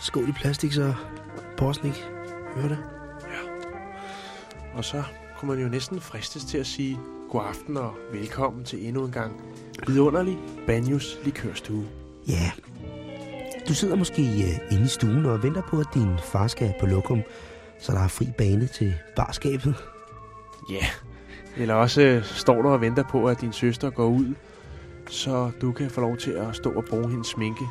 Skål i plastik, så posten ikke hører det. Og så kunne man jo næsten fristes til at sige god aften og velkommen til endnu en gang vidunderlig Banjos likørstue. Ja. Du sidder måske uh, inde i stuen og venter på, at din far skal på lokum, så der er fri bane til barskabet. Ja, eller også øh, står du og venter på, at din søster går ud, så du kan få lov til at stå og bruge hendes sminke.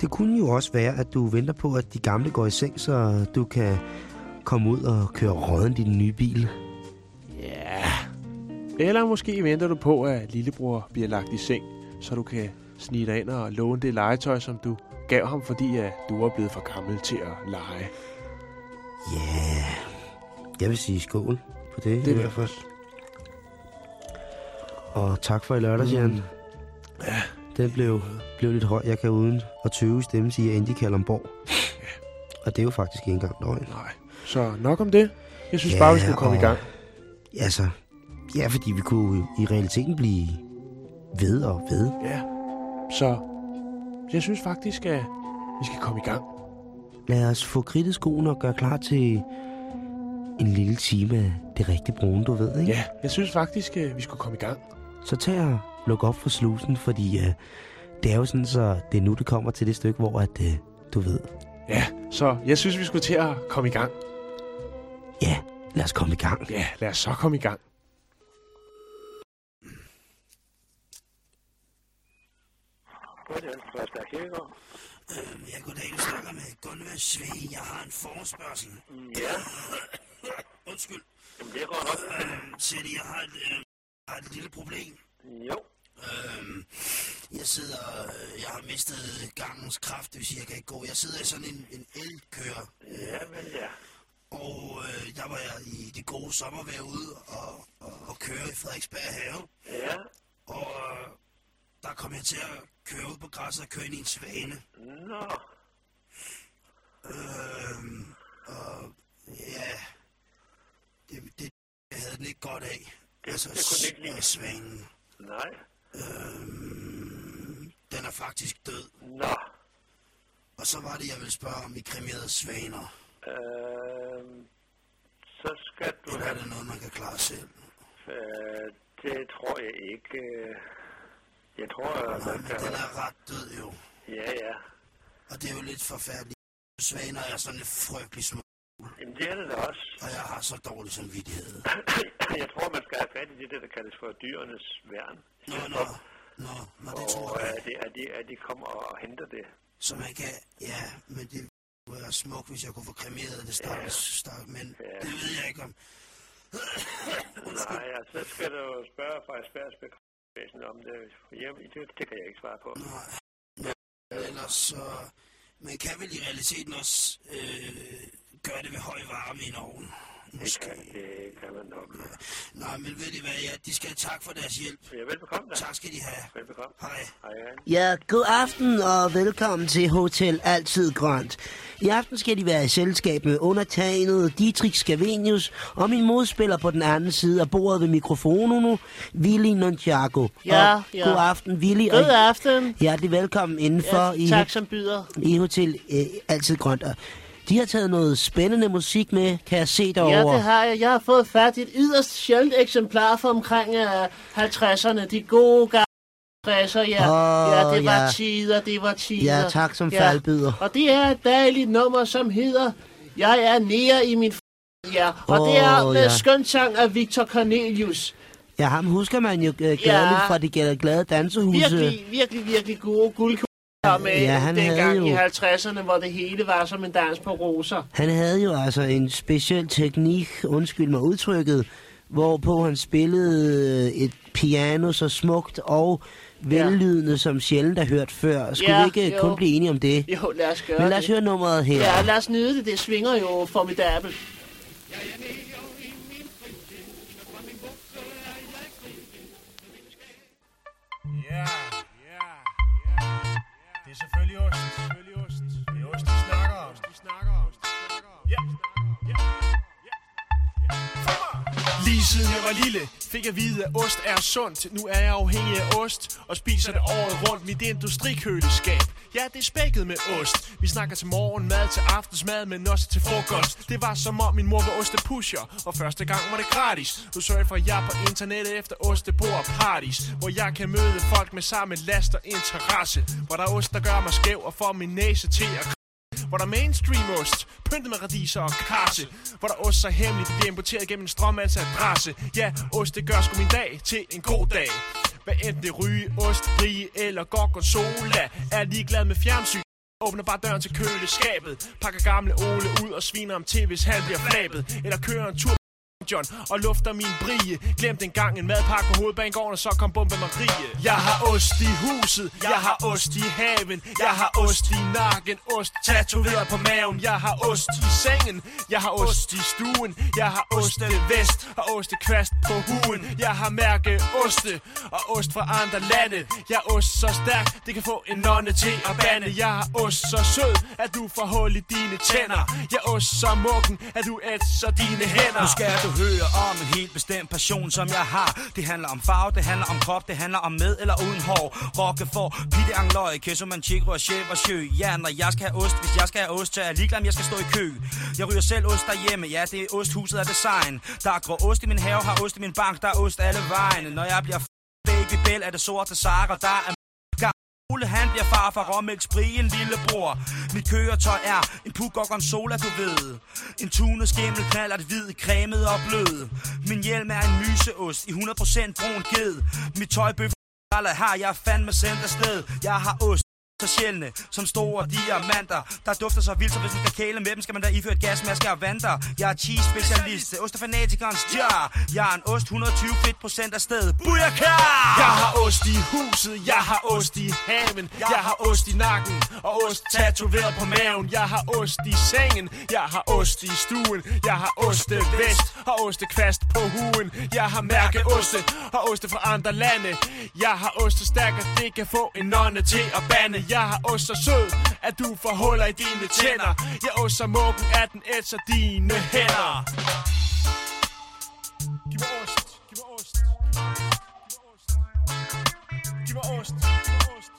Det kunne jo også være, at du venter på, at de gamle går i seng, så du kan komme ud og køre råden i din nye bil. Ja. Eller måske venter du på, at lillebror bliver lagt i seng, så du kan snige dig ind og låne det legetøj, som du gav ham, fordi at du er blevet for gammel til at lege. Ja, yeah. jeg vil sige skål på det. Det i vil hvert fald. Og tak for i lørdags, Jan. Mm. Ja. Den blev, blev lidt høj. Jeg kan uden at tøve stemme sige Andy Kalundborg. Og det er jo faktisk ikke engang løgn. Nej. Så nok om det. Jeg synes Ja, bare, vi skulle komme og- i gang. Altså, ja, fordi vi kunne i realiteten blive ved og ved. Ja. Så jeg synes faktisk, at vi skal komme i gang. Lad os få kridtet skoen og gøre klar til en lille time af det rigtige brune, du ved, ikke? Ja, jeg synes faktisk, at vi skulle komme i gang. Så tag og luk op for slusen, fordi uh, det er jo sådan, så det er nu, det kommer til det stykke, hvor at, uh, du ved, Ja, så jeg synes, vi skulle til at komme i gang. ja, lad os komme i gang. Ja, lad os så komme i gang. Øh, ja, goddag, du snakker med Gunvar Svig. Jeg har en forespørgsel. Ja, Undskyld, jamen det går nok. øh, Sætte, jeg har et, øh, har et lille problem. Jo, Øhm, jeg sidder, øh, jeg har mistet gangens kraft, det sige, jeg kan ikke gå. Jeg sidder i sådan en, en elkører, ja, men ja. og øh, der var jeg i det gode sommervejr ude og, og, og køre i Frederiksberg Have. Ja, Og øh, der kom jeg til at køre ud på græsset og køre ind i en svane. nå, Øhm, og ja, det, det jeg havde den ikke godt af. Altså, det kunne ikke lide. Svanen. nej, Øhm, den er faktisk død. nå. Og så var det, jeg ville spørge om I kremerede svaner. Øhm, så skal du Eller er det noget, man kan klare selv? Øh, det tror jeg ikke. øh, Jeg tror, at Nej, man men kan... den er ret død jo. Ja, ja. Og det er jo lidt forfærdeligt. Svaner er sådan lidt frygtelig små, Jamen det er det da også. og jeg har så dårlig samvittighed. Jeg tror, man skal have fat i det, der kaldes for dyrenes værn. Nå, nå, nå, nå, det tror Og jeg. at de, at, de, at de kommer og henter det. Så man kan, ja, men det ville være smukt, hvis jeg kunne få kremeret det start, start men Ja. det ved jeg ikke om. Nej, ja, så skal du spørge Frederiksbergs begravelsen om det. Jamen, det, det kan jeg ikke svare på. Nej, ellers så... Man kan vel i realiteten også øh, gøre det ved høj varme i en ovn. Det Måske. kan, det kan man nok. Nej, men ved I hvad, ja, de skal have tak for deres hjælp. Ja, velbekomme da. Tak skal de have. Velbekomme. Hej. Hej, hej. Ja, god aften og velkommen til Hotel Altid Grønt. I aften skal de være i selskab med undertegnet Dietrich Scavenius og min modspiller på den anden side af bordet ved mikrofonen nu, Willy Nunchago. Ja, og ja. God aften, Willy. God og aften. hjertelig velkommen indenfor Ja, i, tak som byder. i Hotel øh, Altid Grønt. Og de har taget noget spændende musik med, kan jeg se Ja, derovre. det har jeg. Jeg har fået fat i et yderst sjældent eksemplar fra omkring uh, 50'erne. De gode gamle 60'er, ja. Åh, ja, det var ja. tider, det var tider. Ja, tak som faldbyder. Og det er et dejligt nummer, som hedder Jeg er nære i min Ja, og det er med ja. skønt sang af Victor Cornelius. Ja, ham husker man jo øh, glædeligt fra de glade, dansehuse. Virkelig, virkelig, virkelig gode med Ja, han havde dengang jo- i 50'erne, hvor det hele var som en dans på roser. Han havde jo altså en speciel teknik, undskyld mig udtrykket, hvorpå han spillede øh, et piano så smukt og vellydende, som sjældent er hørt før. Skulle Ja, vi ikke jo. kun blive enige om det? Jo, lad os gøre Men lad os det. høre nummeret her. Ja, lad os nyde det. Det svinger jo formidabelt. Ja, Lige siden jeg var lille, fik jeg vide, at ost er sundt. Nu er jeg afhængig af ost, og spiser det året rundt. Mit industrikøleskab, ja, det er spækket med ost. Vi snakker til morgenmad, til aftensmad, men også til frokost. Det var som om min mor var ostepusher, og første gang var det gratis. Nu sørger for jer på internettet efter ostebord og parties, hvor jeg kan møde folk med samme last og interesse. Hvor der er ost, der gør mig skæv og får min næse til at hvor der mainstream-ost, pyntet med radiser og karse. Hvor der ost så hemmeligt bliver importeret gennem en strømmands adresse. Ja, ost det gør sgu min dag til en god dag. Hvad enten det ryge, ost, rige eller gorgonzola, er ligeglad med fjernsyn. Åbner bare døren til køleskabet Pakker gamle Ole ud og sviner om tv, hvis han bliver flabet Eller kører en tur John og lufter min brie. Glem den gang en madpakke på hovedbanegården, og så kom bombe Marie. Jeg har ost i huset, jeg har ost i haven, jeg har ost i nakken, ost tatoveret på maven. Jeg har ost i sengen, jeg har ost i stuen, jeg har ost vest og ost kvast på huen. Jeg har mærke oste og ost fra andre lande. Jeg har ost så stærk, det kan få en nonne til at bande. Jeg har ost så sød, at du får hul i dine tænder. Jeg har ost så mukken, at du ætser dine hænder. Nu skal du du hører om en helt bestemt passion, som jeg har. Det handler om farve, det handler om krop, det handler om med eller uden hår. Rocke for pitte angløje, kæso man tjekker og chef og sjø. Ja, når jeg skal have ost, hvis jeg skal have ost, så er jeg ligeglad, om jeg skal stå i kø. Jeg ryger selv ost derhjemme, ja, det er osthuset af design. Der er grå ost i min have, har ost i min bank, der er ost alle vejene. Når jeg bliver Baby Bell er det sorte Sara, der er Ole, han bliver far fra Rommel Spri, en lillebror. Mit køretøj er en puk og gonzola, du ved. En tune skimmel knaller det hvid, cremet og blød. Min hjelm er en myseost i 100% brun ged. Mit tøj bøf har jeg fandme sendt afsted. Jeg har ost så sjældne som store diamanter Der dufter så vildt, så hvis man skal kæle med dem Skal man da iføre et gasmaske og vandter Jeg er cheese-specialist, ostefanatikkerens jar. Jeg er en ost, 120 fedt procent af stedet. Booyaka! Jeg har ost i huset, jeg har ost i haven Jeg har ost i nakken og ost tatoveret på maven. Jeg har ost i sengen, jeg har ost i stuen. Jeg har oste ostevest og ostekvast på huen. Jeg har mærke mærkeoste og oste fra andre lande. Jeg har ostestærker, det kan få en nonne til at bande. Jeg har ost så sød, at du får huller i dine tænder. Jeg ost så muggen, at den ætser dine hænder. Giv ost, giv mig ost. Giv mig ost. Giv mig ost. Giv mig ost.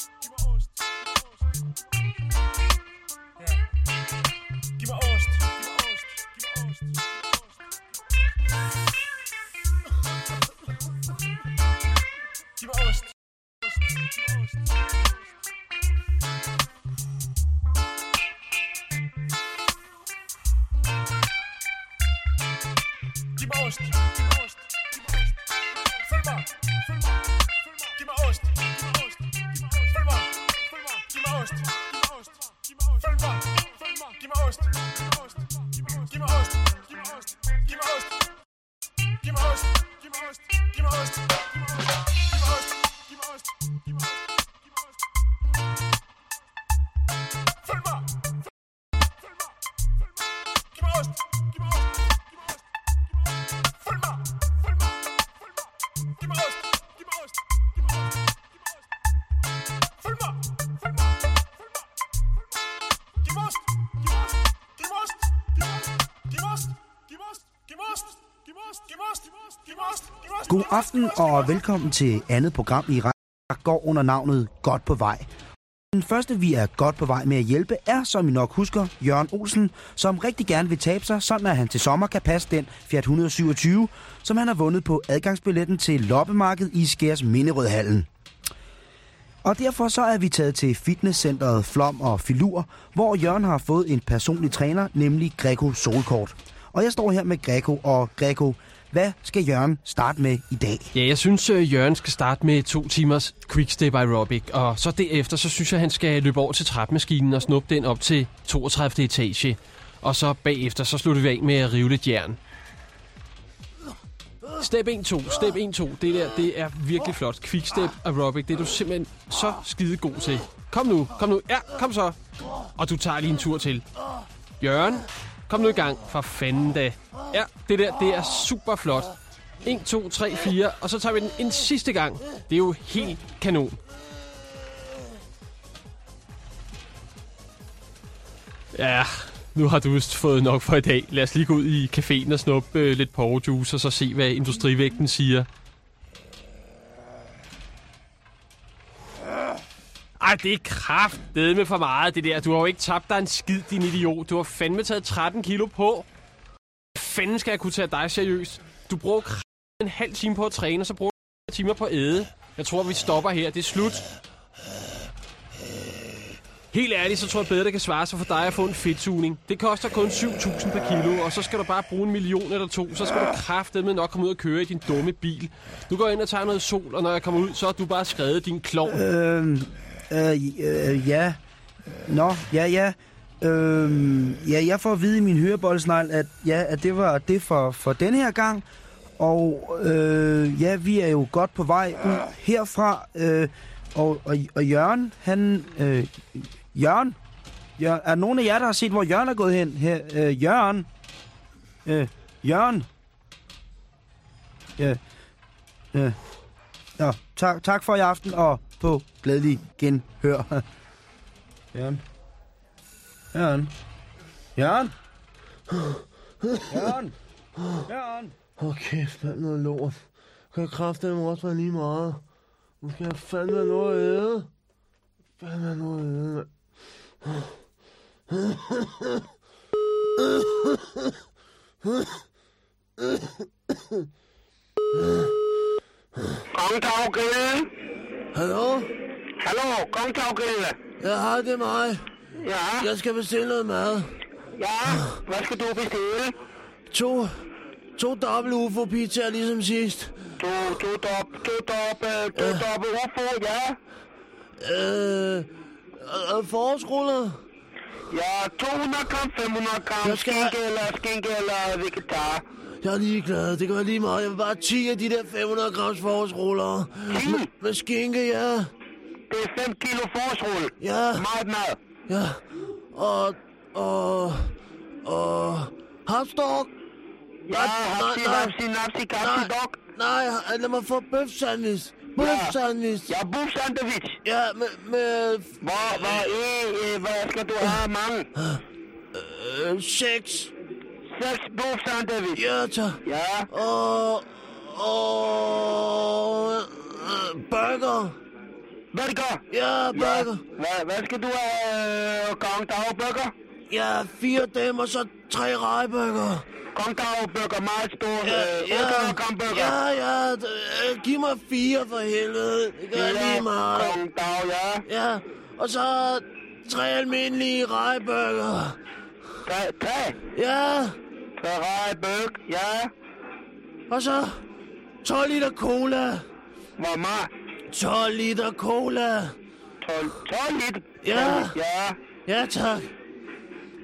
God aften og velkommen til andet program i Radio, der går under navnet Godt på vej. Den første, vi er godt på vej med at hjælpe, er, som I nok husker, Jørgen Olsen, som rigtig gerne vil tabe sig, sådan at han til sommer kan passe den Fiat 127, som han har vundet på adgangsbilletten til loppemarkedet i Skærs Minderødhallen. Og derfor så er vi taget til fitnesscenteret Flom og Filur, hvor Jørgen har fået en personlig træner, nemlig Greco Solkort. Og jeg står her med Greco, og Greco, hvad skal Jørgen starte med i dag? Ja, jeg synes, øh, Jørgen skal starte med to timers quickstep aerobic, og så derefter, så synes jeg, han skal løbe over til trapmaskinen og snuppe den op til 32. etage. Og så bagefter, så slutter vi af med at rive lidt jern. Step 1-2, step 1-2, det der, det er virkelig flot. Quickstep aerobic, det er du simpelthen så skide god til. Kom nu, kom nu, ja, kom så. Og du tager lige en tur til. Jørgen, kom nu i gang, for fanden da. Ja, det der, det er super flot. 1, 2, 3, 4, og så tager vi den en sidste gang. Det er jo helt kanon. Ja, nu har du vist fået nok for i dag. Lad os lige gå ud i caféen og snuppe øh, lidt porrejuice, og så se, hvad industrivægten siger. Ej, det er kraftedeme med for meget, det der. Du har jo ikke tabt dig en skid, din idiot. Du har fandme taget 13 kilo på. Hvad fanden skal jeg kunne tage dig seriøst? Du bruger en halv time på at træne, og så bruger du timer på at æde. Jeg tror, vi stopper her. Det er slut. Helt ærligt, så tror jeg bedre, det kan svare sig for dig at få en fedtsugning. Det koster kun 7.000 per kilo, og så skal du bare bruge en million eller to. Så skal du kraftedeme nok komme ud og køre i din dumme bil. Du går ind og tager noget sol, og når jeg kommer ud, så er du bare skrevet din klovn. Øh øh, øh, ja. Nå, ja, ja. Øhm, ja, jeg får at vide i min høreboldsnegl, at, ja, at det var det for, for den her gang. Og øh, ja, vi er jo godt på vej ud herfra. Øh, og, og, og Jørgen, han... Øh, Jørgen? Jørgen? Er nogen af jer, der har set, hvor Jørgen er gået hen? Her, øh, Jørgen? Øh, Jørgen? Ja. Øh. Ja, tak, tak for i aften, og på glædelig genhør. Jørgen? Jørgen? Jørgen? Jørgen? Jørgen? Åh, kæft, mand, noget lort. Kan jeg kraftedeme også være lige meget? Nu skal jeg fandme have noget at æde. Fandme have noget at æde, mand. Kongtag Grill. Hallo? Hallo, Kongtag Grill. Ja, hej, det er mig. Ja, Jeg skal bestille noget mad. ja. Hvad skal du bestille? To, to dobbelt ufo pizzaer ligesom sidst. Du, du dop, du dop, øh, du dop UFO, ja. Øh, øh, forårsruller. Ja, 200 gram, 500 gram, Jeg skal- skinke eller skinke eller vegetar. Jeg er ligeglad. Det kan være lige meget. Jeg vil bare 10 af de der 500 grams forårsruller. Med, med skinke, ja. Det er 5 kilo forårsrulle. Ja, Meget mad. ja. Og, og, og... Hapstok? Ja, hapsi, nej. napsi, napsi, kapsi, dog. Nej, lad mig få bøf sandwich. Bøf sandwich. Ja, boob sandwich. Ja, med, med Hvor, hvor, øh, øh, hvad skal du have mange? øh, seks. Boob sandwich. Ja. Ja, Og, og, øh, burger. burger. Ja, burger. Hvad, hvad skal du have? Øh, Kong Tao burger? Ja, fire dem, og så tre rejburger. Kong Tao burger, meget stor. Ja, Øh, ja, 800 gram burger. ja, ja, øh, giv mig fire for helvede. Det gør lige meget. Kong Tao, ja. Ja, og så tre almindelige rejburger. Tre, tre. Ja, Burg, ja. og så 12 liter cola. Hvor meget? 12 liter cola. 12, 12 liter. Ja. Ja. Ja, tak.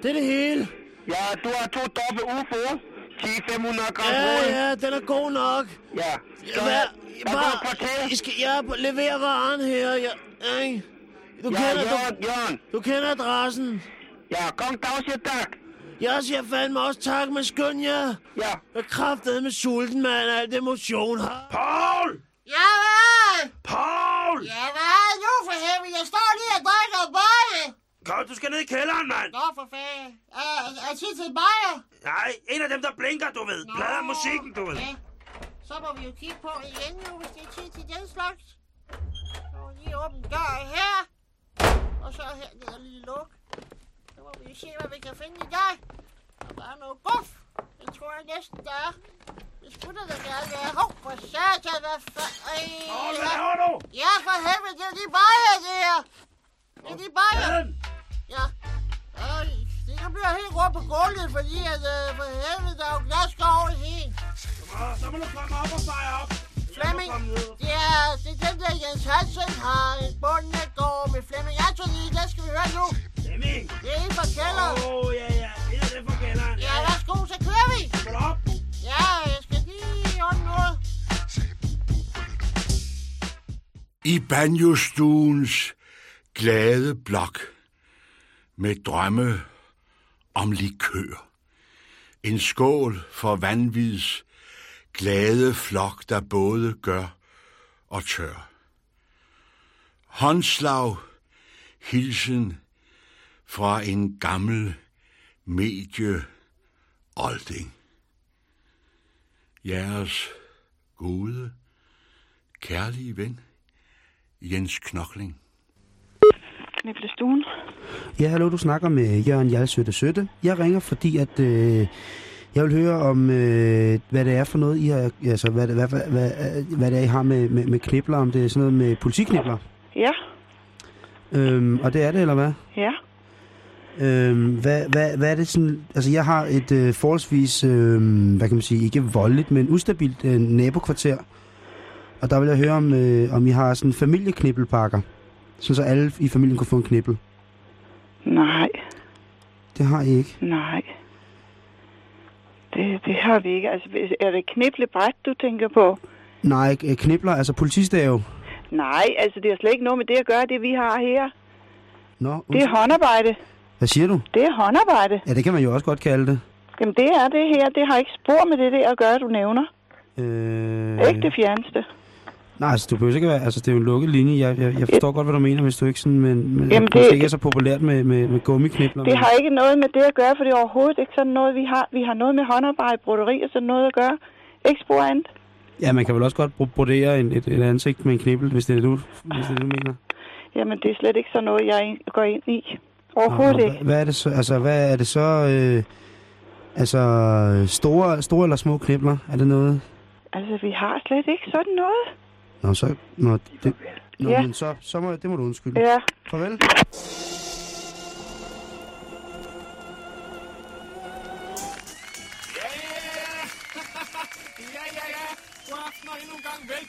Det er det hele. Ja, du har to dobbelt UFO. 10 500 gram Ja, rulle. ja, den er god nok. Ja. Så, går et Bare. I skal, jeg leverer varen her. Jeg, ikke? Du, Ja, kender, Jørgen, du, Jørgen. du kender adressen. Ja, Kong Tao siger tak. Jeg siger fandme også tak med skøn, ja. Ja. Jeg kraftet med sulten, mand. Alt det motion har. Paul! Ja, hvad? Paul! Ja, hvad nu for helvede? Jeg står lige og drikker bajer. Kom, du skal ned i kælderen, mand! Nå, for fanden. Er, er tid til bajer? Nej, en af dem, der blinker, du ved. Plader musikken, du ved. Ja. Så må vi jo kigge på igen nu, hvis det er tid til den slags. Så lige åbne døren her. Og så her ned og lige luk. Så må vi se, hvad vi kan finde i dag. Der er noget guf. Det tror jeg næsten, der er. Det skulle da gerne være. Hov, for satan, hvad fanden. Paul, hvad laver du? Ja, for helvede, det er de bajer, det her. Det er de bajer. Ja. Ej, det kan blive helt rundt på gulvet, fordi at, øh, for helvede, der er jo glasskår over det hele. Så må du komme op og fejre op. Flemming, det er, det er den der Jens Hansen har en bunden af går med Flemming Anthony. Den skal vi høre nu. Flemming! Det er inden for kælderen. Åh, oh, ja, ja. Det er det for kælderen. Ja, værsgo, så kører vi. Skål op. Ja, jeg skal lige ordne noget. I banjostuens glade blok med drømme om likør. En skål for vanvids glade flok, der både gør og tør. Håndslag, hilsen fra en gammel medie Olding. Jeres gode, kærlige ven, Jens Knokling. Kniblestuen. Ja, hallo, du snakker med Jørgen Hjalsøtte Søtte. Jeg ringer, fordi at øh, jeg vil høre om, øh, hvad det er for noget, I har, altså, hvad, hvad, hvad, hvad, hvad det er, I har med, med, med knibler, om det er sådan noget med politiknibler. Ja, Øhm, og det er det, eller hvad? ja. Øhm, hvad, hvad, hvad er det sådan... Altså, jeg har et øh, forholdsvis, øh, hvad kan man sige, ikke voldeligt, men ustabilt øh, nabokvarter. Og der vil jeg høre, om, øh, om I har sådan familieknibbelpakker. Sådan så alle i familien kunne få en knibbel. Nej, Det har I ikke. nej. Det, det har vi ikke. Altså, er det kniblebræt, du tænker på? Nej, øh, knibler, altså politistave. Nej, altså det har slet ikke noget med det at gøre, det vi har her. Nå, Det er håndarbejde. Hvad siger du? Det er håndarbejde. Ja, det kan man jo også godt kalde det. Jamen det er det her. Det har ikke spor med det der at gøre, du nævner. Øh, Ikke det fjerneste. Nej, altså, du behøver ikke være... Altså, det er jo en lukket linje. Jeg, jeg, jeg forstår godt, hvad du mener, hvis du ikke sådan... Men, men Jamen, det, ikke er så populært med, med, med gummiknibler. Det men- har ikke noget med det at gøre, for det er overhovedet ikke sådan noget, vi har. Vi har noget med håndarbejde, broderi og sådan noget at gøre. Ikke spor andet. Ja, man kan vel også godt bro- brodere en, et, et ansigt med en knibbel, hvis det er det, du, hvis det, er det, du mener. Jamen det er slet ikke sådan noget, jeg går ind i. Overhovedet ikke. Hvad, hvad er det så? Altså, hvad er det så? Øh, altså, store, store eller små knibler? Er det noget? Altså, vi har slet ikke sådan noget. Nå, så... Nå, det, nå Ja. men så, så må, det må du undskylde. Ja. Farvel.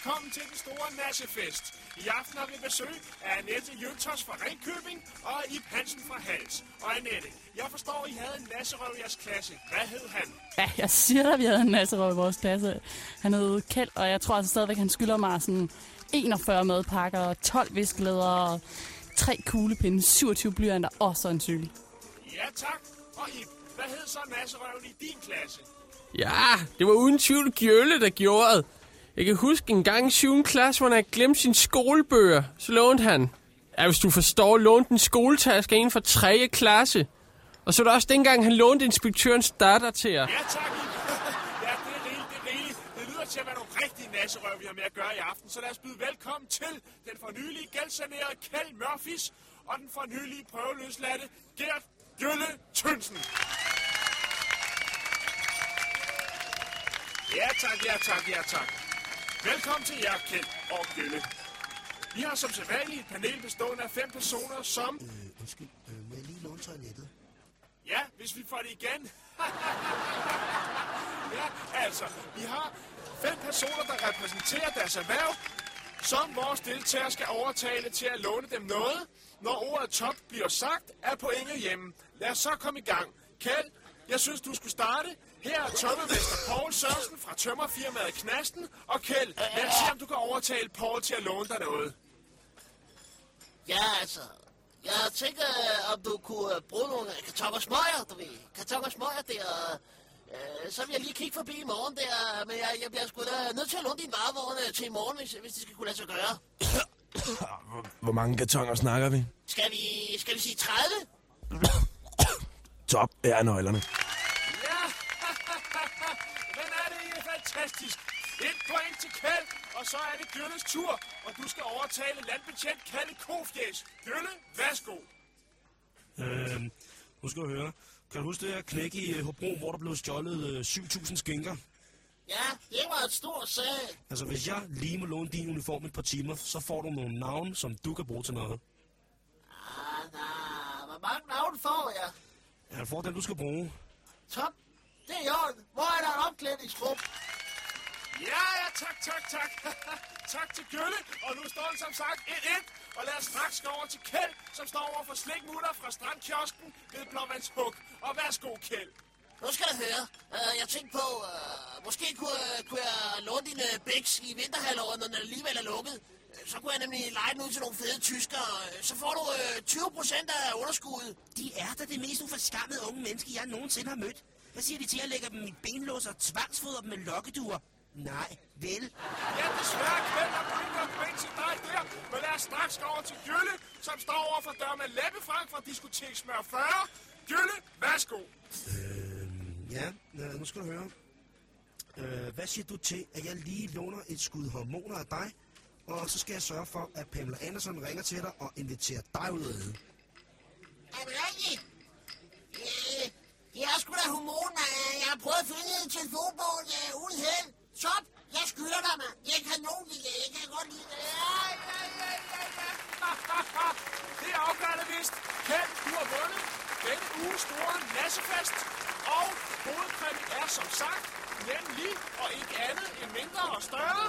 Velkommen til den store nassefest. I aften har vi besøg af Annette Jøntos fra Ringkøbing og Ip Hansen fra Hals. Og Annette, jeg forstår, I havde en nasserøv i jeres klasse. Hvad hed han? Ja, jeg siger dig, at vi havde en masse røv i vores klasse. Han hed Kjeld, og jeg tror altså stadigvæk, han skylder mig sådan 41 madpakker, 12 viskelæder, 3 kuglepinde, 27 blyanter og så en cykel. Ja, tak. Og Ip, hvad hed så nasserøven i din klasse? Ja, det var uden tvivl Gjølle, der gjorde det. Jeg kan huske en gang i 7. klasse, hvor han havde glemt skolebøger. Så lånte han. Ja, hvis du forstår, lånte en skoletaske inden for 3. klasse. Og så var der også dengang, han lånte inspektørens datter til jer. Ja, tak, ja, det er rigeligt, det er rigeligt. Det lyder til at være nogle rigtige nasserøv, vi har med at gøre i aften. Så lad os byde velkommen til den fornyelige gældsanerede Kjeld Murphys og den fornyelige prøveløsladte Gert Jølle Tønsen. Ja tak, ja tak, ja tak. Velkommen til jer, Kjeld og Jølle. Vi har som sædvanligt et panel bestående af fem personer, som... Øh, undskyld, øh, må jeg lige låne toilettet? Ja, hvis vi får det igen. ja, altså, vi har fem personer, der repræsenterer deres erhverv, som vores deltagere skal overtale til at låne dem noget. Når ordet top bliver sagt, er pointet hjemme. Lad os så komme i gang. Kjeld, jeg synes, du skulle starte. Her er tømmermester Paul Sørensen fra tømmerfirmaet Knasten. Og Kjeld, lad os se, om du kan overtale Paul til at låne dig noget. Ja, altså. Jeg tænker, om du kunne øh, bruge nogle kartonger smøger, du ved. Kartonger smøger der. Øh, så vil jeg lige kigge forbi i morgen der. Men jeg, jeg bliver sgu da nødt til at låne din varevogn øh, til i morgen, hvis, hvis det skal kunne lade sig gøre. Hvor mange kartonger snakker vi? Skal vi, skal vi sige 30? Top er nøglerne. Ja, men er det ikke fantastisk? Et point til Kjeld, og så er det Gølles tur, og du skal overtale landbetjent Kalle Kofjes. Gølle, værsgo. Øh, nu skal du høre. Kan du huske det her knæk i øh, Hobro, hvor der blev stjålet øh, 7.000 skinker? Ja, det var et stort sag. Altså, hvis jeg lige må låne din uniform et par timer, så får du nogle navne, som du kan bruge til noget. Ah, da. Hvor mange navne får jeg? Ja, får den, du skal bruge. Top. Det er i orden. Hvor er der et omklædningsrum? Ja, ja, tak, tak, tak. tak til Gølle, og nu står den som sagt 1-1. Og lad os straks gå over til Kjeld, som står over for slikmutter fra strandkiosken ved Blåvandshug. Og værsgo, Kjeld. Nu skal du høre. Uh, jeg tænkte på, uh, måske kunne, uh, kunne jeg låne dine bæks i vinterhalvåret, når den alligevel er lukket. Øh, Så kunne jeg nemlig lege den ud til nogle fede tyskere. Øh, Så får du uh, 20 procent af underskuddet. De er da det mest uforskammede unge menneske, jeg nogensinde har mødt. Hvad siger de til at lægge dem i benlås og tvangsfodre dem med lokkeduer? Nej, vel? Ja, desværre Kjeld og Bringer point til dig der. Men lad os straks gå over til Gølle, som står over for dør med Leppefrank fra Diskotek Smør 40. Gylle, værsgo. Øh, ja, nu skal du høre. Øh, hvad siger du til, at jeg lige låner et skud hormoner af dig, og så skal jeg sørge for, at Pamela Andersen ringer til dig og inviterer dig ud af Er det rigtigt? Øh, Det er sgu da hormoner. Jeg har prøvet at finde en telefonbog øh, uden held. Top, jeg skylder dig, mand. Det er kanon, det der. Jeg kan godt lide det. Ja, ja, ja, ja, ja. Det er afgørende vist. Kjeld, du har vundet denne uges store nassefest. Og hovedpræmien er som sagt nemlig og ikke andet end mindre og større.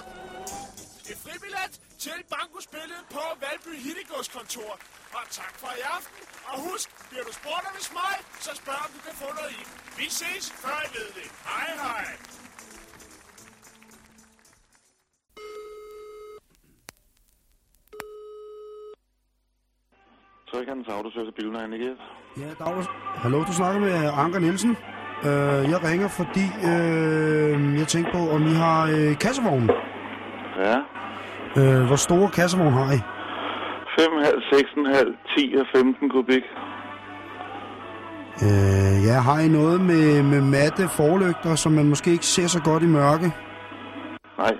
Et fribillet til bankospillet på Valby Hittegårds kontor. Og tak for i aften. Og husk, bliver du spurgt om mig, så spørg om du kan få noget i. Vi ses, før I ved det. Hej hej. Trykhandens Autoservice Bilner, Niklas. Ja, Dag. Hallo, du snakker med Anker Nielsen. Øh, jeg ringer, fordi øh, jeg tænker på, om I har øh, kassevognen. Ja. Øh, hvor store kassevogn har I? 5,5, 6,5, 10 og 15 kubik. Øh, ja, har I noget med, med matte forlygter, som man måske ikke ser så godt i mørke? Nej.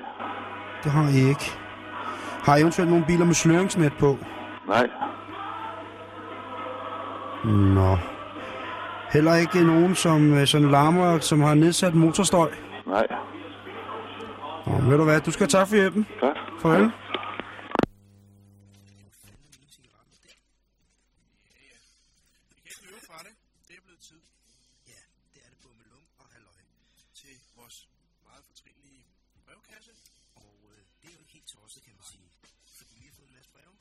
Det har I ikke. Har I eventuelt nogle biler med sløringsnet på? Nej. Nå. Heller ikke nogen, som øh, sådan larmer, som har nedsat motorstøj? Nej. Nå, ved du hvad, du skal have tak for hjælpen. Godt. Farvel. høre fra det. Det er blevet tid. Ja, det er det på med lum og halløj til vores meget fortrinlige brevkasse. Og øh, det er jo ikke helt tosset, kan man sige. Fordi vi har fået en masse breve,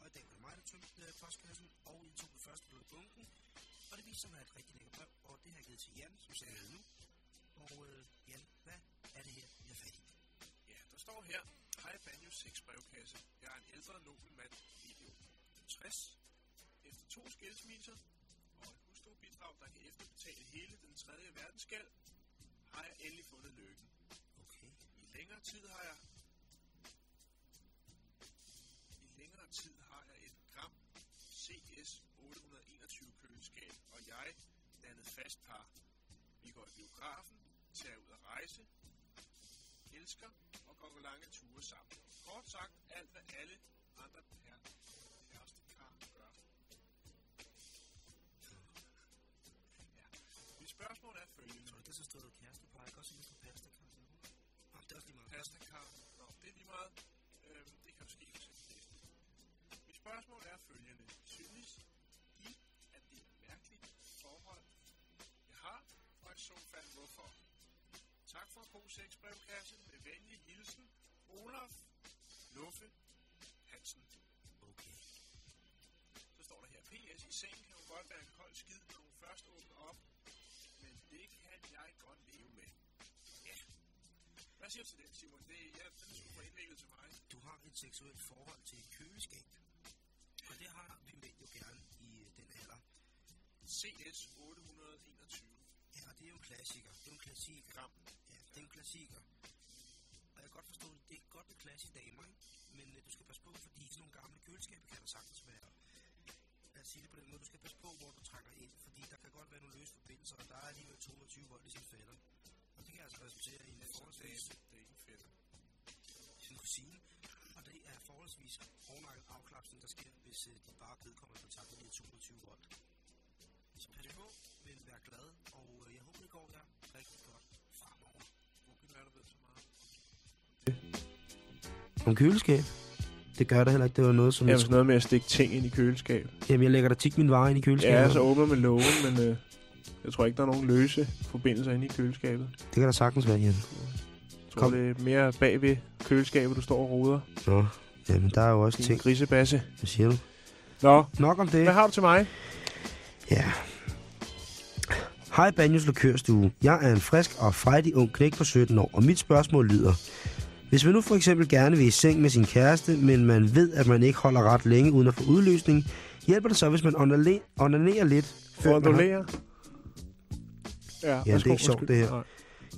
og i dag var det mig, der tømte øh, postkassen, og jeg tog det første blod i bunken. Og det viste sig at være et rigtig lækkert brev, og det har jeg givet til Jan, som sagde det nu. Og øh, Jan, hvad er det her, vi har fat i? Ja, der står her, Hej Banjo 6 brevkasse. Jeg er en ældre nobel mand, video 60. Efter to skilsmisser og et hustrubidrag, der kan efterbetale hele den tredje verdensgæld, har jeg endelig fundet lykken. Okay. I længere tid har jeg... I længere tid har jeg et gram CS 821 køleskab, og jeg dannet fast par. Vi går i biografen, tager ud at rejse, elsker og går på lange ture sammen. Kort sagt, alt hvad alle andre her kærestepar gør. Ja. Mit spørgsmål er følgende. Så det så stået kærestepar, ikke også inden for pastakar? Nå, det er også lige meget. Pastakar? Nå, det er lige meget. Øhm, det kan du ske for læse. Mit spørgsmål er følgende. Synes I, at det er et mærkeligt forhold, jeg har, og i så fald hvorfor? Tak for en god sexbrevkasse. Med venlig hilsen, Olaf Luffe Hansen. Okay. Så står der her, PS i sengen kan hun godt være en kold skid, når hun først åbner op. Men det kan jeg godt leve med. Ja. Hvad siger du til den, Simon? Det, ja, den er sgu for indviklet til mig. Du har et seksuelt forhold til et køleskab. Og det har vi mænd jo gerne i øh, den alder. CS 821. Ja, det er jo en klassiker. Det er jo en klassiker. Gram. Det er en klassiker. Og jeg kan godt forstå, det er godt med klassisk damer, ikke? Men øh, du skal passe på, fordi sådan nogle gamle køleskaber kan der sagtens være. Lad os sige det på den måde. Du skal passe på, hvor du trækker ind, fordi der kan godt være nogle løse forbindelser, og der er alligevel 220 volt i sin fætter. Og det kan altså resultere i en forholdsvis... Det er ikke en fætter. Sin kusine. Og det er forholdsvis hårdnakket afklapsning, der sker, hvis øh, de bare vedkommer i kontakt med de her 220 volt. Så pas på, men vær glad, og øh, jeg håber, det går jer rigtig godt Om køleskab? Det gør det heller ikke. Det var noget, som... Ja, jeg sådan noget med at stikke ting ind i køleskab. Jamen, jeg lægger da tit min varer ind i køleskabet. Ja, så åbner man lågen, men øh, jeg tror ikke, der er nogen løse forbindelser inde i køleskabet. Det kan der sagtens være, Jan. Jeg tror, Kom. det er mere bag ved køleskabet, du står og roder. Nå, jamen der er jo også Din ting. grisebasse. Hvad siger du? Nå, Nok om det. hvad har du til mig? Ja. Hej Banjos Lokørstue. Jeg er en frisk og frejdig ung knæk på 17 år, og mit spørgsmål lyder. Hvis man nu for eksempel gerne vil i seng med sin kæreste, men man ved, at man ikke holder ret længe uden at få udløsning, hjælper det så, hvis man onale- onanerer lidt? før man har- Fondolere? Ja, Ja, det er ikke sjovt, det her.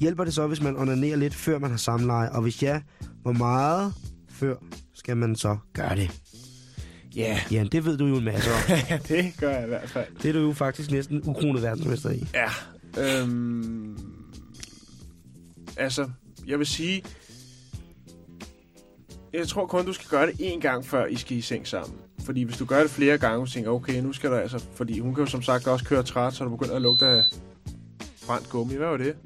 Hjælper det så, hvis man onanerer lidt, før man har samleje? Og hvis ja, hvor meget før skal man så gøre det? Ja. Ja, det ved du jo en masse om. det gør jeg i hvert fald. Det er du jo faktisk næsten ukronet verdensmester i. Ja. Øhm, altså, jeg vil sige... Jeg tror kun, du skal gøre det én gang, før I skal i seng sammen. Fordi hvis du gør det flere gange, så tænker okay, nu skal der altså... Fordi hun kan jo som sagt også køre træt, så du begynder at lugte af brændt gummi. Hvad var det?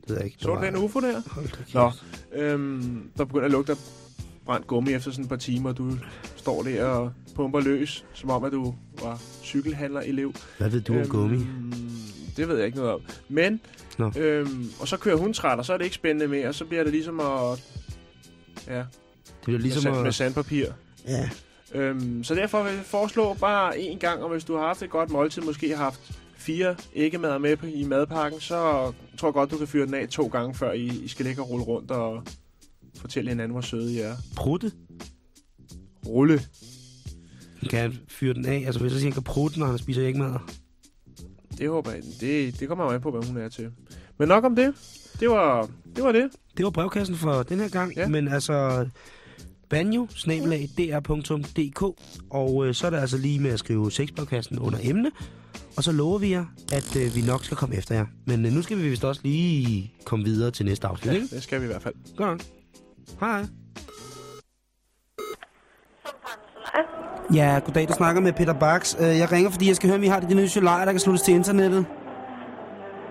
Det ved jeg ikke. Så du den UFO der? Nå, øhm, der begynder at lugte af brændt gummi efter sådan et par timer, og du står der og pumper løs, som om at du var cykelhandler-elev. Hvad ved du om gummi? Det ved jeg ikke noget om. Men, Nå. øhm, og så kører hun træt, og så er det ikke spændende mere, og så bliver det ligesom at... Ja, Det bliver ligesom med, sand, at... med sandpapir. Ja. Øhm, så derfor vil jeg foreslå bare én gang, og hvis du har haft et godt måltid, måske har haft fire æggemader med på, i madpakken, så tror jeg godt, du kan fyre den af to gange, før I, I skal ligge og rulle rundt og fortælle hinanden, hvor søde I er. Prutte? Rulle. Kan han fyre den af? Altså hvis jeg siger, han kan prutte, når han spiser ægmadder. Det håber jeg. Det, det kommer jo an på, hvad hun er til. Men nok om det. Det var det. Var det. Det var brevkassen for den her gang. Ja. Men altså, banjo, dr.dk, og øh, så er det altså lige med at skrive sexbrevkassen under emne. Og så lover vi jer, at øh, vi nok skal komme efter jer. Men øh, nu skal vi vist også lige komme videre til næste afsnit, Ja, ikke? det skal vi i hvert fald. Godt nok. Hej. Ja, goddag. Du snakker med Peter Bax. Øh, Jeg ringer, fordi jeg skal høre, om I har de der nye solarer, der kan sluttes til internettet.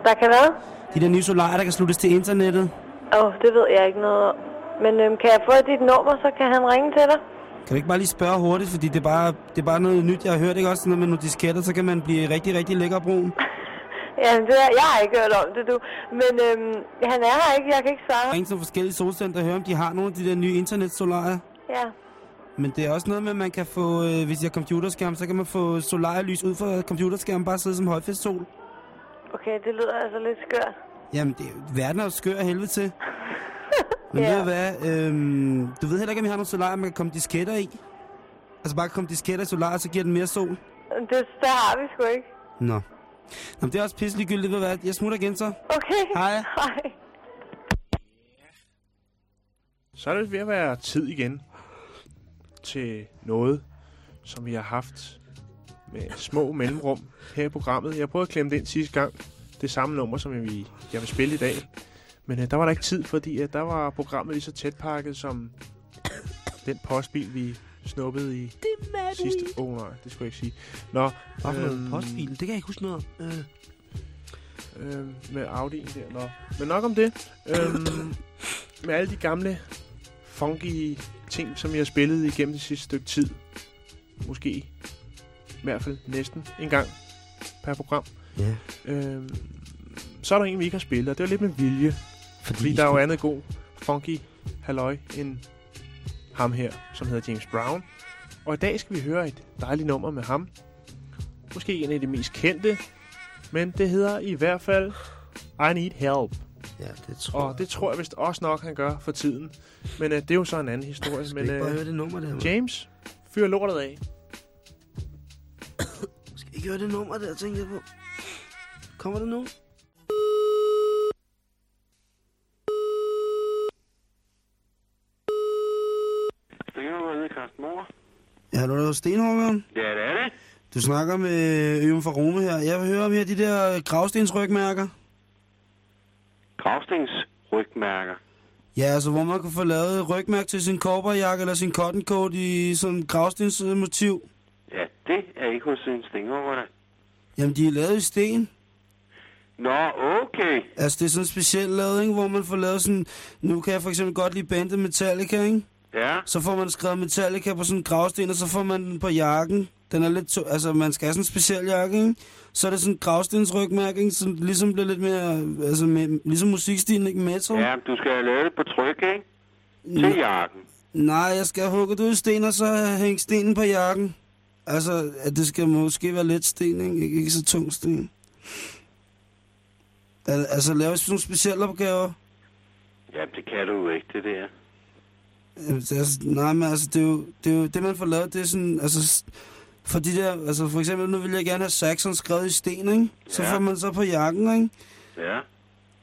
Der kan hvad? De der nye solarer, der kan sluttes til internettet. Åh, oh, det ved jeg ikke noget om. Men øhm, kan jeg få dit nummer, så kan han ringe til dig? Kan du ikke bare lige spørge hurtigt, fordi det er bare, det er bare noget nyt, jeg har hørt, ikke også? Noget med nogle disketter, så kan man blive rigtig, rigtig lækker brun. Jamen, det er, jeg har ikke hørt om det, du. Men øhm, han er her ikke, jeg kan ikke svare. Ring til forskellige solcenter og høre, om de har nogle af de der nye internetsolarer. Ja. Men det er også noget med, at man kan få, øh, hvis jeg har computerskærm, så kan man få solarlys ud fra computerskærmen, bare sidde som højfestsol. Okay, det lyder altså lidt skørt. Jamen, det, er- verden er jo skør af helvede til. Men Ja. ved du hvad, øhm, du ved heller ikke, om vi har nogle solarer, man kan komme disketter i? Altså bare komme disketter i solarer, så giver den mere sol? Det, det har vi sgu ikke. Nå. Nå, men det er også pisselig gyldigt, ved du hvad? Jeg smutter igen så. Okay. Hej. Hej. Så er det ved at være tid igen til noget, som vi har haft med små mellemrum her i programmet. Jeg prøvede at klemme det ind sidste gang. Det samme nummer, som jeg, jeg vil spille i dag. Men øh, der var der ikke tid, fordi øh, der var programmet lige så tæt pakket som den postbil, vi snuppede i sidste... Åh oh, nej, det skulle jeg ikke sige. Nå, Hvad for noget øhm, postbil? Det kan jeg ikke huske noget om. Øh. øh, med Audi'en der. Nå. Men nok om det. Øhm, med alle de gamle funky ting, som jeg har spillet igennem det sidste stykke tid. Måske i hvert fald næsten en gang per program. Ja. Øhm, så er der en, vi ikke har spillet, og det er lidt med vilje. Fordi, fordi der er jo andet god funky halløj end ham her, som hedder James Brown. Og i dag skal vi høre et dejligt nummer med ham. Måske en af de mest kendte, men det hedder i hvert fald I Need Help. Ja, det tror Og det tror jeg vist også nok, han gør for tiden. Men uh, det er jo så en anden historie. Skal men, ikke bare øh, høre det nummer der, mand? James, fyr lortet af. Skal ikke høre det nummer der, tænker jeg på? Kommer det nu? Ja, hallo, der er Stenhuggeren. Ja, det er det. Du snakker med Øven fra Rome her. Jeg vil høre om her de der gravstensrygmærker. Gravstens rygmærker. Ja, altså hvor man kan få lavet rygmærke til sin korperjakke eller sin cotton coat i sådan gravstensmotiv. Ja, det er ikke hos en stenhugger. Jamen, de er lavet i sten. Nå, okay. Altså, det er sådan specielt lavet, ikke? Hvor man får lavet sådan... Nu kan jeg for eksempel godt lide bandet Metallica, ikke? Ja. Så får man skrevet Metallica på sådan en gravsten, og så får man den på jakken. Den er lidt... To- altså, man skal have sådan en speciel jakke, ikke? Så er det sådan en gravstensrygmærke, ikke? Som ligesom bliver lidt mere... Altså, med, ligesom musikstilen, ikke? Metal. Ja, du skal have lavet det på tryk, ikke? Til jakken. Nej, jeg skal have hugget ud i sten, og så hænge stenen på jakken. Altså, at det skal måske være let sten, ikke? Ikke, ikke så tung sten. Al- altså, lave sådan nogle specielle opgaver. Jamen, det kan du jo ikke, det der. Det er, altså- nej, men altså, det er, jo, det er jo det, man får lavet, det er sådan, altså, for de der, altså for eksempel, nu vil jeg gerne have Saxon skrevet i sten, ikke? Så Ja. får man så på jakken, ikke? Ja.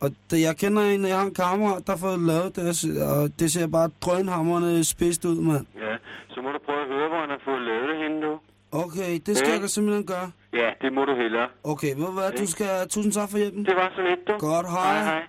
Og da jeg kender en, jeg har en kammerat, der har fået lavet det, og det ser bare drønhamrende spidst ud, mand. Ja, så må du prøve at høre, hvor han har fået lavet det Okay, det skal Ja. jeg simpelthen gøre. Ja, det må du hellere. Okay, ved du hvad, du skal... Tusind tak for hjælpen. Det var så lidt, du. Godt, hej. Hej, hej.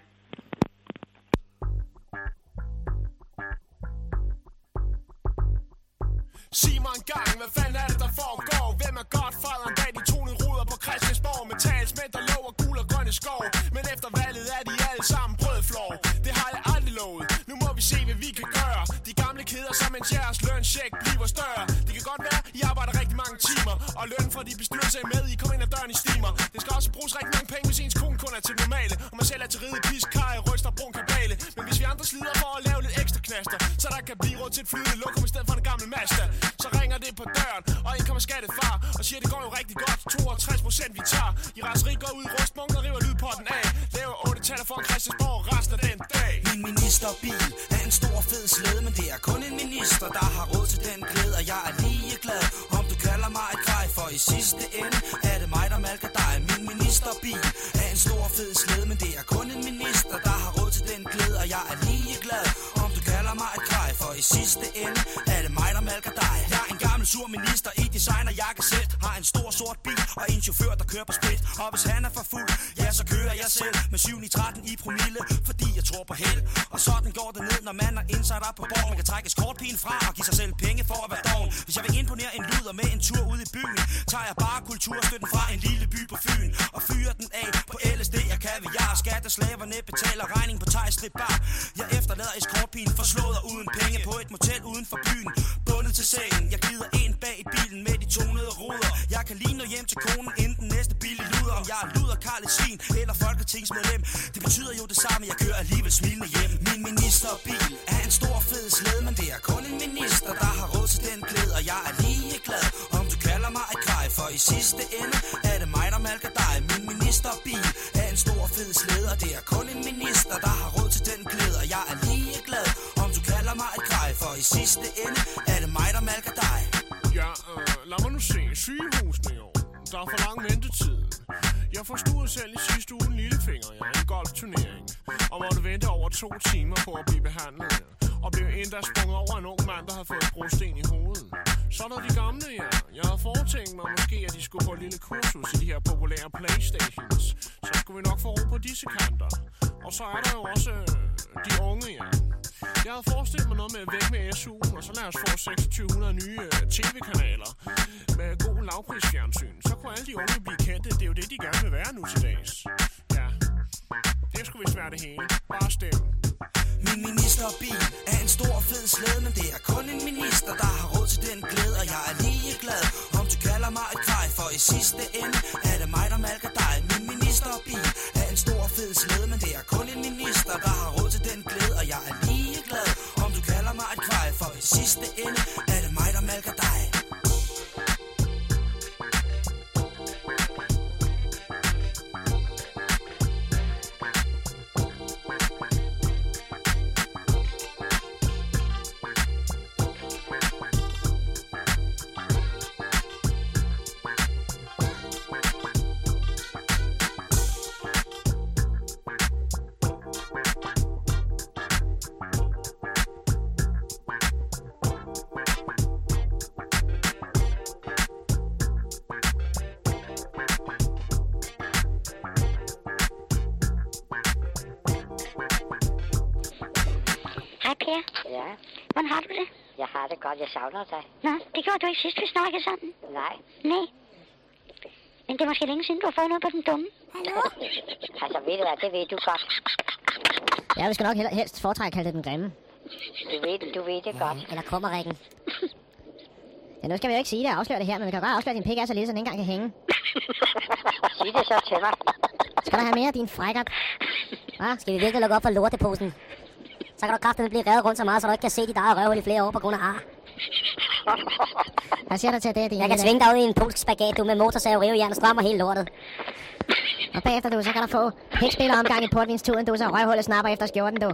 For de bestyrelser er med, I kommer ind ad døren i stimer. Det skal også bruges rigtig mange penge, hvis ens kone kun er til normale. Og man selv er til ride pisk, kaj, ryster, brun kabale. Men hvis vi andre slider for at lave lidt ekstra knaster, så der kan blive råd til et flydende lokum i stedet for en gammel Mazda. Så ringer det på døren, og en kommer skattefar og siger, det går jo rigtig godt. 62 procent vi tager. I raseri går ud i rustmunken og river lydpotten af. Laver 8 taler for en Christiansborg resten af den dag. Min ministerbil er en stor fed slæde, men det er kun en minister, der har råd bil er en stor fed slæde, men det er kun en minister, der har råd til den glæde, og jeg er lige glad, om du kalder mig et grej, for i sidste ende er det mig, der malker dig. Sur minister i designer jakkesæt, har en stor sort bil og en chauffør, der kører på sprit, og hvis han er for fuld, ja, så kører jeg selv med 7 i 13 i promille, fordi jeg tror på held. Og sådan går det ned, når man er insider på borg. Man kan trække skortpilen fra og give sig selv penge for at være doven. Hvis jeg vil imponere en luder med en tur ud i byen, tager jeg bare kulturstøtten fra en lille by på Fyn og fyrer den af på LSD kaviar Skatte slaverne betaler regning på tejslip Bar. Jeg efterlader eskortpigen forslået og uden penge på et motel uden for byen. Bundet til sengen, jeg glider ind bag i bilen med de tonede ruder. Jeg kan lige nå hjem til konen inden den næste bil luder. Om jeg er luder, Karl et svin eller folketingsmedlem. Det betyder jo det samme, jeg kører alligevel smilende hjem. Min ministerbil er en stor fed slæde, men det er kun en minister, der har råd til den glæde. Og jeg er lige glad, om du kalder mig et grej, for i sidste ende er det mig, der malker dig. Min ministerbil en stor fed slæde, og det er kun en minister, der har råd til den glæde. Og jeg er lige glad, om du kalder mig et grej, for i sidste ende er det mig, der malker dig. Ja, øh, lad mig nu se. Sygehusene jo. Der er for lang ventetid. Jeg forstod selv i sidste uge en lillefinger, ja, en golfturnering. Og måtte vente over to timer på at blive behandlet. Ja. Og blev endda sprunget over en ung mand, der havde fået brosten i hovedet. Så er der de gamle, ja. Jeg havde foretænkt mig måske, at de skulle på et lille kursus i de her populære Playstations. Skulle vi nok få ro på disse kanter. Og så er der jo også øh, de unge, ja. Jeg havde forestillet mig noget med væk med SU'en, og så lad os få 2600 nye øh, tv-kanaler med god lavprisfjernsyn. Så kunne alle de unge blive kendte. Det er jo det, de gerne vil være nu til dags. Ja, det skulle vist være det hele. Bare stem. Min ministerbil er en stor fed slæde, men det er kun en minister, der har råd til den glæde. Og jeg er lige glad, om du kalder mig et kvej, for i sidste ende er det mig, der malker dig. Min ministerbil er en stor fed slæde, men det er kun en minister, der har råd til den glæde. Og jeg er lige glad, om du kalder mig et kvej, for i sidste ende er det mig, der malker dig. Godt. Jeg savner dig. Nå, det gjorde du ikke sidst, vi snakkede sammen. Nej. Nej. Men det er måske længe siden, du har fået noget på den dumme. Hallo? altså, ved du hvad, det ved du godt. Jeg vil sgu nok helst foretrække at kalde det den grimme. Du ved, du ved det godt. Eller kummerrækken. Ja, nu skal vi jo ikke sige det og afsløre det her, men vi kan bare afsløre, at din pik er så lille, så den ikke engang kan hænge. Sig det så til mig. Skal du have mere af din frækkert? Hva? Skal vi virkelig lukke op for lorteposen? Så kan du kraftigt blive revet rundt så meget, så du ikke kan se dit eget røvhul i flere år på grund af ar. Hvad siger du til det, din Jeg kan tvinge dig ud i en polsk spagat, du med motorsav, rivejern og strammer hele lortet. Og bagefter, du, så kan du få omgang i portvinsturen, du, så røvhullet snapper efter skjorten, du.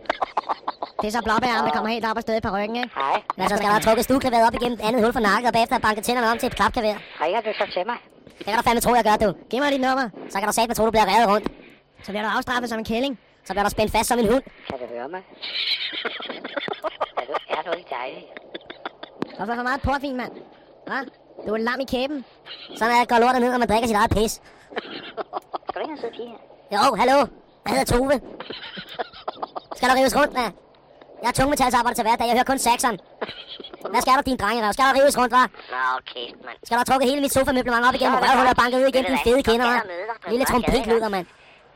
Det er så blåbæren, der kommer helt op og støde på ryggen, ikke? Hej. Hvad så skal der have trukket stueklaværet op igennem et andet hul for nakken, og bagefter banket tænderne om til et klapklaver? Ringer du så til mig? Det kan du fandme tro, jeg gør, du. Giv mig dit nummer. Så kan du satme tro, du bliver revet rundt. Så bliver du afstraffet som en kælling. Så bliver du spændt fast som en hund. Kan du høre mig? er, du, er du ikke dejlig? Hvorfor for meget portvin, mand? Hva? Du er lam i kæben. Sådan er det, går lortet ned, når man drikker sit eget pis. Skal du ikke have en sød pige her? Jo, hallo. Jeg hedder Tove. Skal der rives rundt, med? Jeg er tungmetalsarbejder til hverdag. Jeg hører kun saxon. Hvad skal du, din drengerøv? Skal der rives rundt, hva'? Nå, kæft, mand. Skal der have trukket hele mit sofamøblement op igennem røvhullet og banket ud igennem dine fede kinder, hva'? Lille trompetluder, mand.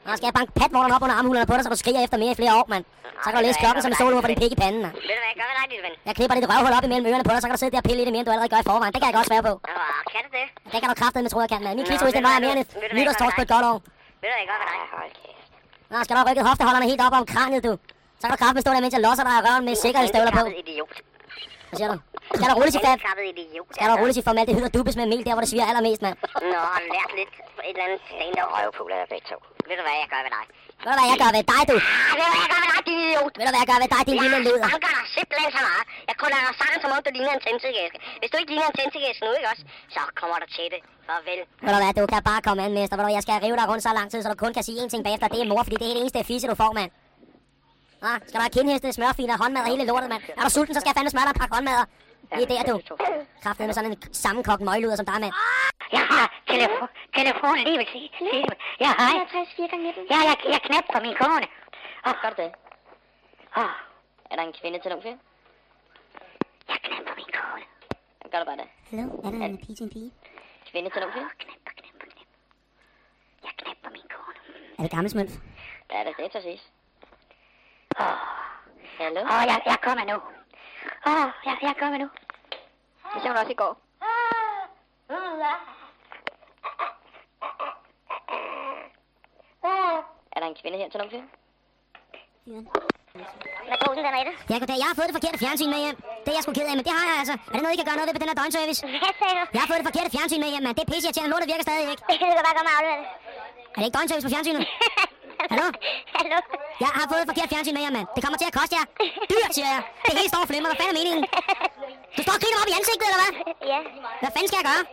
Nå, skal jeg banke patvorteren op under armhulerne på dig, så du skriger efter mere i flere år, mand. Så kan du læse klokken som en sol ud for din pik i panden, mand. Ved du hvad, jeg gør ved dig, lille ven? Jeg klipper dit røvhul op imellem ørerne på dig, så kan du sidde der og pille i det mere, end du allerede gør i forvejen. Det kan jeg godt svære på. Åh, kan du det? Det kan du kraftedeme tro, jeg kan, mand. Min Nå, klitoris, den du vejer mere end du et nytårstors på et godt år. Ved du hvad, gør ved dig? Nå, skal du have rykket hofteholderne helt op om kraniet, du. Så kan du kraftedeme stå der, mens jeg losser dig i røven med sikkerhedsstøvler på. Idiot. Hvad siger du? Skal der rulles i fat? Skal der rulles i formaldehyd og dubes med mel der, hvor det sviger allermest, mand? Nå, du lært lidt et eller andet stand der røvpuler af begge to. Ved du hvad, jeg gør ved dig? Ved du hvad jeg gør ved dig, du? Ah, ved du hvad, jeg gør ved dig, din idiot? Ved du hvad jeg gør ved dig, din lille luder? Jeg banker dig simpelthen så meget. Jeg kunne dig sammen, som om du ligner en tændstikæske. Hvis du ikke ligner en tændstikæske nu, ikke også? Så kommer du til det. Farvel. Ved du hvad, du kan bare komme an, mester. Ved du hvad, jeg skal rive dig rundt så lang tid, så du kun kan sige én ting bagefter. Det er mor, fordi det er det eneste fisse, du får, mand. Ah, skal du have kindheste, smørfiner, håndmad og hele lortet, mand? Er du sulten, så skal jeg fandme smøre dig en pakke håndmadder. Lige der, du. Kraftet med sådan en sammenkogt møgluder som dig, mand. Jeg har telefon, telefon lige ved siden. Ja, hej. Ja, jeg, jeg knap på min kone. Åh, gør du det? Åh. Er der en kvinde til nogen fyr? Jeg knap på min kone. Gør du bare det? Hallo, er der en pige til en pige? Kvinde til nogen fyr? Knap på, knap på, knap. Jeg knap på min kone. Er det gammel smølf? Ja, det er det præcis. Åh. Hallo? Åh, jeg, jeg kommer nu. Åh, jeg, jeg kommer nu. Det så hun også i går. Er der en kvinde her til nogen fyr? Hvad tog den der det? Ja, goddag. Jeg har fået det forkerte fjernsyn med hjem. Det er jeg sgu ked af, men det har jeg altså. Er det noget, I kan gøre noget ved på den her døgnservice? Hvad sagde du? Jeg har fået det forkerte fjernsyn med hjem, mand. Det er pisse irriterende. Lortet virker stadig ikke. Du kan bare komme og aflevere det. Er det ikke døgnservice på fjernsynet? Hallo? Hallo? Jeg har fået et forkert fjernsyn med jer, mand. Det kommer til at koste jer. Dyrt, siger jeg. Det hele står og flimmer. Hvad fanden er meningen? Du står og griner mig op i ansigtet, eller hvad? Ja. Hvad fanden skal jeg gøre?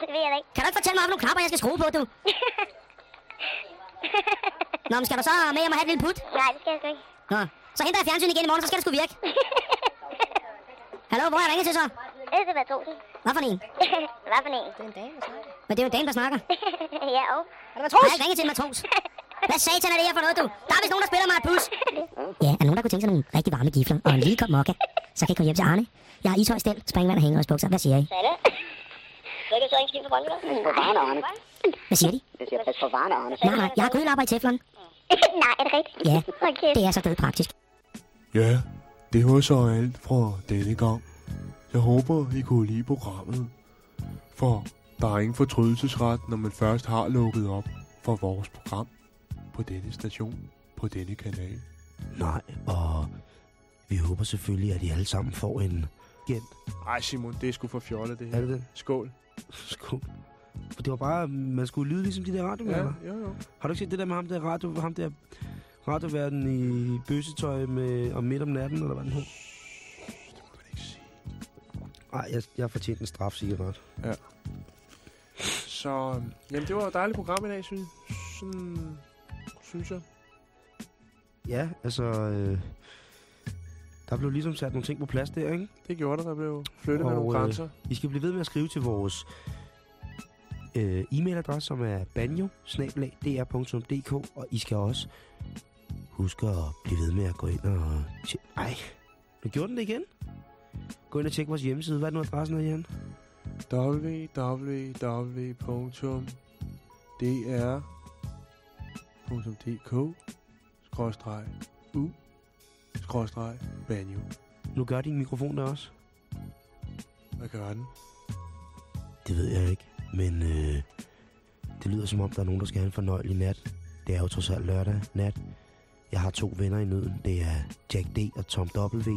Det ved jeg ikke. Kan du ikke fortælle mig, hvilke knapper jeg skal skrue på, du? Nå, men skal du så med hjem og have et lille put? Nej, det skal jeg sgu ikke. Nå, så henter jeg fjernsyn igen i morgen, så skal det sgu virke. Hallo, hvor er jeg ringet til så? Det er matrosen. Hvad for en? Hvad for en? Det er en dame, der snakker. Men det er jo en dame, der snakker. ja, og? Er det matros? Jeg har ringet til en matros. Hvad satan er det her for noget, du? Der er vist nogen, der spiller mig et pus. Ja, er nogen, der kunne tænke sig nogle rigtig varme gifler og en lille kop mokka? Så kan I komme hjem til Arne. Jeg har ishøj stel, springvand og hængeårsbukser. Hvad siger I? Så kan du så ikke skifte Brøndby? På varen, Arne. Hvad siger de? Det siger pas på varen, Arne. Nej, nej, jeg har grydelapper i teflon. Nej, er det rigtigt? Ja, Okay. det er så død praktisk. Ja, det var så alt fra denne gang. Jeg håber, I kunne lide programmet. For der er ingen fortrydelsesret, når man først har lukket op for vores program på denne station, på denne kanal. Nej, og vi håber selvfølgelig, at I alle sammen får en igen. Ej Simon, det er sgu for fjollet det her. Er det det? Skål. Skål. For det var bare, man skulle lyde ligesom de der radioværter. Ja, jo, jo. Har du ikke set det der med ham der, radio, ham der radioverden i bøssetøj med, om midt om natten, eller hvad den hed? Ej, jeg, jeg har fortjent en straf, cigaret. Ja. Så, jamen det var et dejligt program i dag, synes, sådan, synes jeg. Ja, altså... Øh, der blev ligesom sat nogle ting på plads der, ikke? Det gjorde der, der blev flyttet med nogle grænser. Øh, I skal blive ved med at skrive til vores øh, e-mailadresse, som er banjo og I skal også huske at blive ved med at gå ind og... Ej, nu gjorde den det igen. Gå ind og tjek vores hjemmeside. Hvad er nu adressen er, Jan? www.dr.dk skråstreg u skråstreg banjo. Nu gør din mikrofon der også. Hvad gør den? Det ved jeg ikke, men øh, det lyder som om, der er nogen, der skal have en fornøjelig nat. Det er jo trods alt lørdag nat. Jeg har to venner i nøden. Det er Jack D. og Tom W.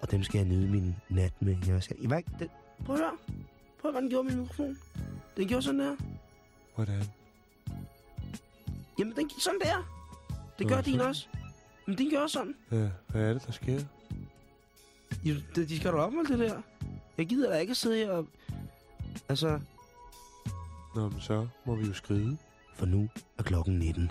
Og dem skal jeg nyde min nat med. Jeg skal... Hvad? Den... Prøv at høre. Prøv at høre, den gjorde min mikrofon. Den gjorde sådan der. Hvordan? Jamen, den gik sådan der. Det gør din også. Men din gør også sådan. Ja, hvad er det, der sker? Jo, de, de skal da op med det der. Jeg gider da ikke at sidde her og... Altså... Nå, men så må vi jo skride. For nu er klokken 19.